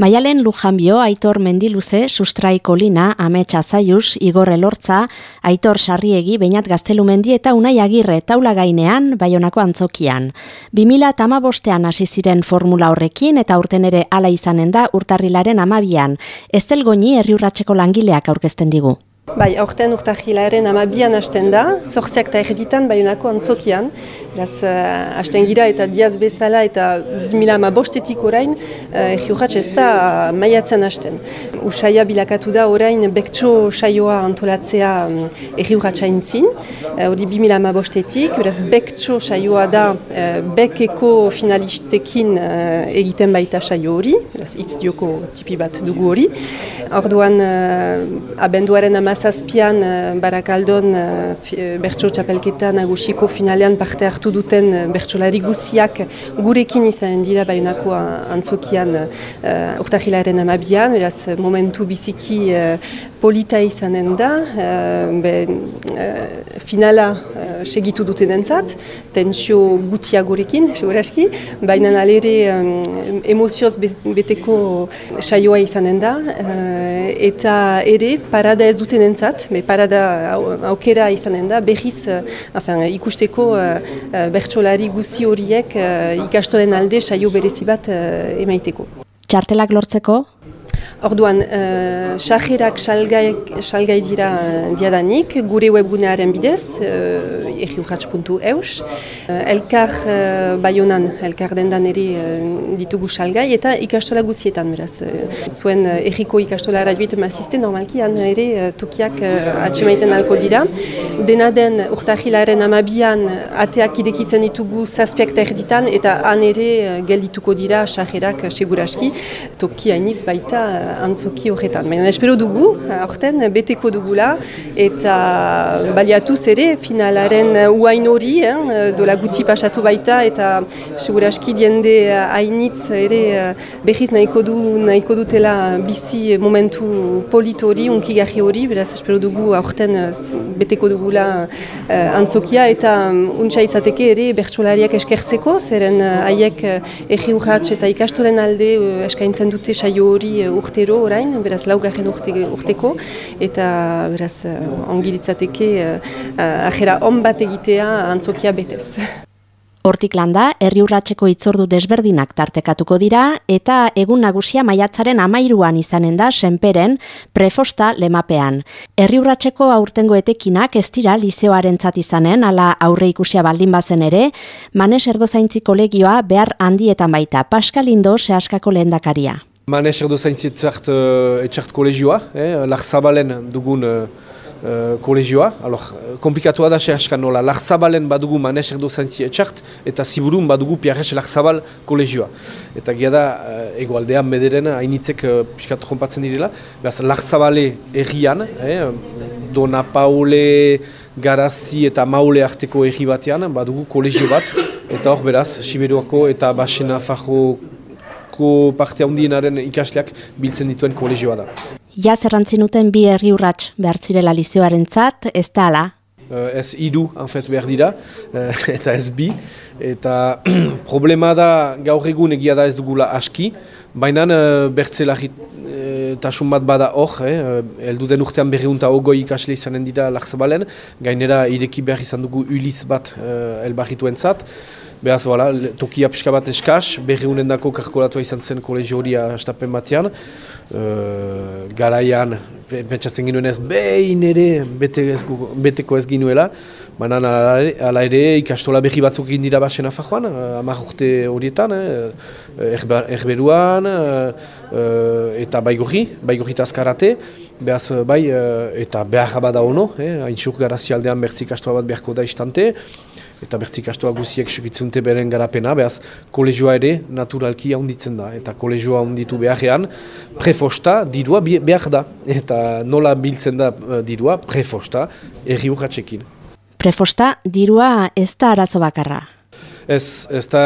Maialen Lujanbio, Aitor Mendiluze, Sustraiko Lina, Ametsa Zaius, Igor Elortza, Aitor Sarriegi, Beñat Gaztelumendi eta Unai Agirre taula gainean, Baionako antzokian. 2000 eta bostean hasi ziren formula horrekin eta urten ere ala izanen da urtarrilaren amabian. Ez delgoni herriurratxeko langileak aurkezten digu. Bai, aurten urtahilaren amabian hasten da, sortziak eta erditan baionako antzokian. Beraz, uh, gira eta diaz bezala eta 2000 ama bostetik orain, uh, ez da maiatzen hasten. Usaia bilakatu da orain bektso saioa antolatzea um, erriurratxa intzin. Uh, hori 2000 ama bostetik, beraz, bektso saioa da uh, bekeko finalistekin uh, egiten baita saio hori, beraz, itz dioko tipi bat dugu hori. Orduan, uh, abenduaren amaz zazpian uh, barakaldon uh, bertso txapelketa nagusiko finalean parte hartu duten uh, bertsolari guziak gurekin izan dira baionako antzokian uh, urtahilaren amabian, beraz momentu biziki uh, polita izanen da, finala uh, segitu duten entzat, tensio gutia gurekin, seguraski, baina alere um, emozioz beteko saioa izanen da, eta ere parada ez duten entzat, me parada aukera izanen da, behiz uh, ikusteko uh, bertsolari guzi horiek ikastolen alde saio berezi bat emaiteko. Txartelak lortzeko, Orduan, sajerak uh, salgai, salgai dira uh, diadanik, gure webgunearen bidez, uh, egiurratz.eus. Uh, elkar bayonan, elkar dendan ere ditugu salgai, eta ikastola gutzietan, beraz. Zuen erriko ikastola arajoet mazizte, normalki, han ere tokiak uh, atxemaiten alko dira. Dena den, urtahilaren amabian, ateak idekitzen ditugu zazpiak terditan, eta han ere geldituko dira sajerak uh, seguraski, toki hainiz baita antzoki horretan. Baina espero dugu, aurten beteko dugula, eta baliatuz ere finalaren uain hori, eh, dola gutxi pasatu baita, eta seguraski diende hainitz ere behiz nahiko, du, nahiko dutela bizi momentu polit hori, unkigarri hori, beraz espero dugu aurten beteko dugula uh, antzokia, eta untsa izateke ere bertsolariak eskertzeko, zeren haiek uh, erri eta ikastoren alde eskaintzen dute saio hori urtero orain, beraz laugarren urte, urteko, eta beraz ongi ditzateke uh, ajera on bat egitea antzokia betez. Hortik landa, herri urratxeko itzordu desberdinak tartekatuko dira, eta egun nagusia maiatzaren amairuan izanen da senperen prefosta lemapean. Herri urratxeko aurtengo etekinak ez dira lizeoaren izanen, ala aurre ikusia baldin bazen ere, manes erdozaintzi kolegioa behar handietan baita, Paskalindo sehaskako lehendakaria. Manes erdo zaintzi etxart, uh, etxart kolegioa, eh, Larzabalen dugun uh, kolegioa. Alor, komplikatu da se askan nola, Larzabalen badugu Manes erdo zaintzi etxart, eta Ziburun badugu Piarres Larzabal kolegioa. Eta gira da, uh, egoaldean bederen, hainitzek uh, piskat jompatzen direla. Beraz, Larzabale errian, eh, Dona Paule, Garazi eta Maule arteko erri batean, badugu kolegio bat. Eta hor, beraz, Siberuako eta Basena Fajo Bizkaiko parte handienaren ikasleak biltzen dituen kolegioa da. Ja zerrantzinuten bi herri urrats behar zirela lizioaren zat, ez da ala? Uh, ez idu, anfet behar dira, uh, eta ez bi. Eta problema da gaur egun egia da ez dugula aski, baina uh, bertzelagit tasun bat bada hor, eh, eldu den urtean berriunta ogoi ikasle izanen dira lagzabalen, gainera ideki behar izan dugu uliz bat uh, elbarrituen zat. Beaz, voilà, tokia pixka bat eskaz, berri unen dako karkolatu izan zen kolegio hori astapen batean. Uh, garaian, pentsatzen ginuen ez, behin ere bete ez, beteko ez ginuela. Baina ala ere ikastola berri batzuk egin dira basen afajoan, uh, urte horietan, eh, erberuan, uh, eta baigorri, baigorri eta azkarate. Beaz, bai, uh, eta behar bada ono, eh, hain xur garazi aldean bertzi ikastola bat beharko da istante eta bertzik astoa guziek segitzunte beren garapena, behaz kolegioa ere naturalki handitzen da, eta kolegioa handitu beharrean, prefosta dirua behar da, eta nola biltzen da uh, dirua, prefosta erri urratxekin. Prefosta dirua ez da arazo bakarra? Ez, ez da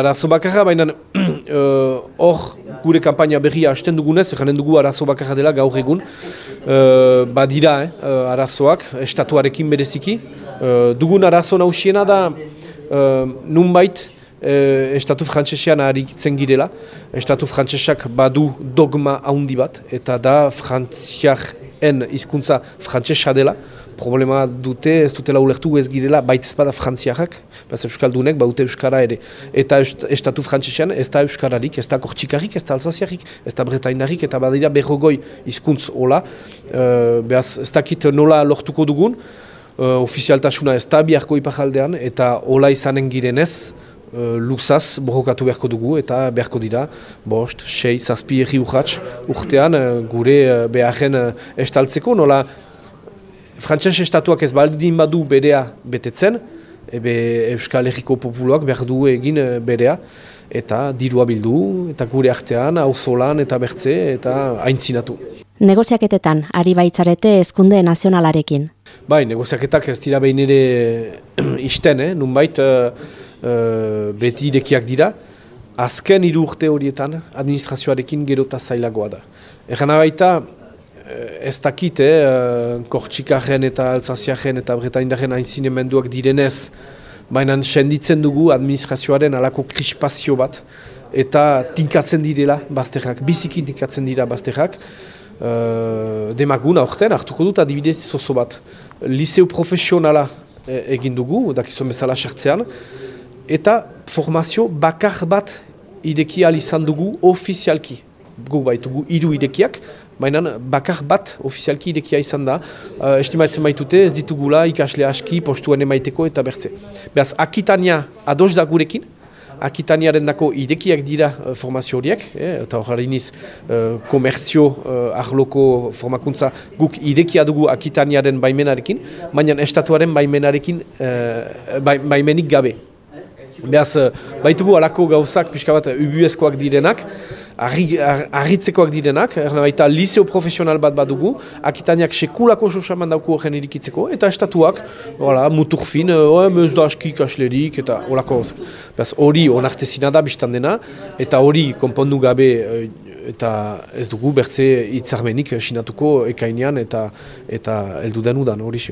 arazo bakarra, baina hor uh, gure kampaina berria hasten dugunez, janen dugu arazo bakarra dela gaur egun, uh, badira eh, uh, arazoak, estatuarekin bereziki, Uh, dugun arazo nausiena da uh, nunbait e, estatu frantsesean arikitzen girela. Estatu frantsesak badu dogma handi bat, eta da frantziaren hizkuntza frantsesa dela. Problema dute, ez dutela ulertu ez girela, baita ezpada frantziakak, bez euskaldunek, baute euskara ere. Eta estatu frantsesean ez da euskararik, ez da kortxikarik, ez da alzaziarik, ez da bretainarik, eta badira berrogoi hizkuntz hola. Uh, ez dakit nola lortuko dugun, uh, ofizialtasuna ez da biharko ipajaldean, eta hola izanen girenez, luzaz borrokatu beharko dugu, eta beharko dira, bost, sei, zazpi erri urratx, urtean gure beharren estaltzeko, nola frantses estatuak ez baldin badu berea betetzen, ebe Euskal Herriko populoak behar du egin berea, eta dirua bildu, eta gure artean, hauzolan eta bertze, eta haintzinatu. Negoziaketetan, ari baitzarete ezkunde nazionalarekin. Bai, negoziaketak ez dira behin ere isten, eh? nunbait uh, uh, beti idekiak dira. Azken hiru urte horietan administrazioarekin gerota zailagoa da. Egan baita, ez dakit, eh, kortxikarren eta alzaziaren eta bretaindaren menduak direnez, baina senditzen dugu administrazioaren alako krispazio bat, eta tinkatzen direla bazterrak, biziki tinkatzen dira bazterrak. Uh, demagun aurten hartuko dut adibidez zozo bat. Liceu profesionala e, egin dugu, dakizun bezala sartzean, eta formazio bakar bat ideki izan dugu ofizialki. Gu baitugu iru idekiak, baina bakar bat ofizialki idekia izan da. Uh, estimatzen baitute ez ditugula ikasle aski postuen emaiteko eta bertze. Beaz, Akitania ados da gurekin, Akitaniaren dako idekiak dira uh, formazio horiek, eh, eta hori niz uh, komerzio uh, ahloko formakuntza guk idekia dugu Akitaniaren baimenarekin, baina estatuaren baimenarekin uh, baimenik gabe. Beaz, baitugu alako gauzak pixka bat ubuezkoak direnak, argitzekoak direnak, erna baita liceo profesional bat badugu, akitaniak sekulako sosaman dauku horren irikitzeko, eta estatuak, voilà, mutur fin, oh, ez da aski kaslerik, eta horako hori onartezina da biztan dena, eta hori konpondu gabe eh, eta ez dugu bertze hitzarmenik sinatuko ekainean eta eta heldu denudan hori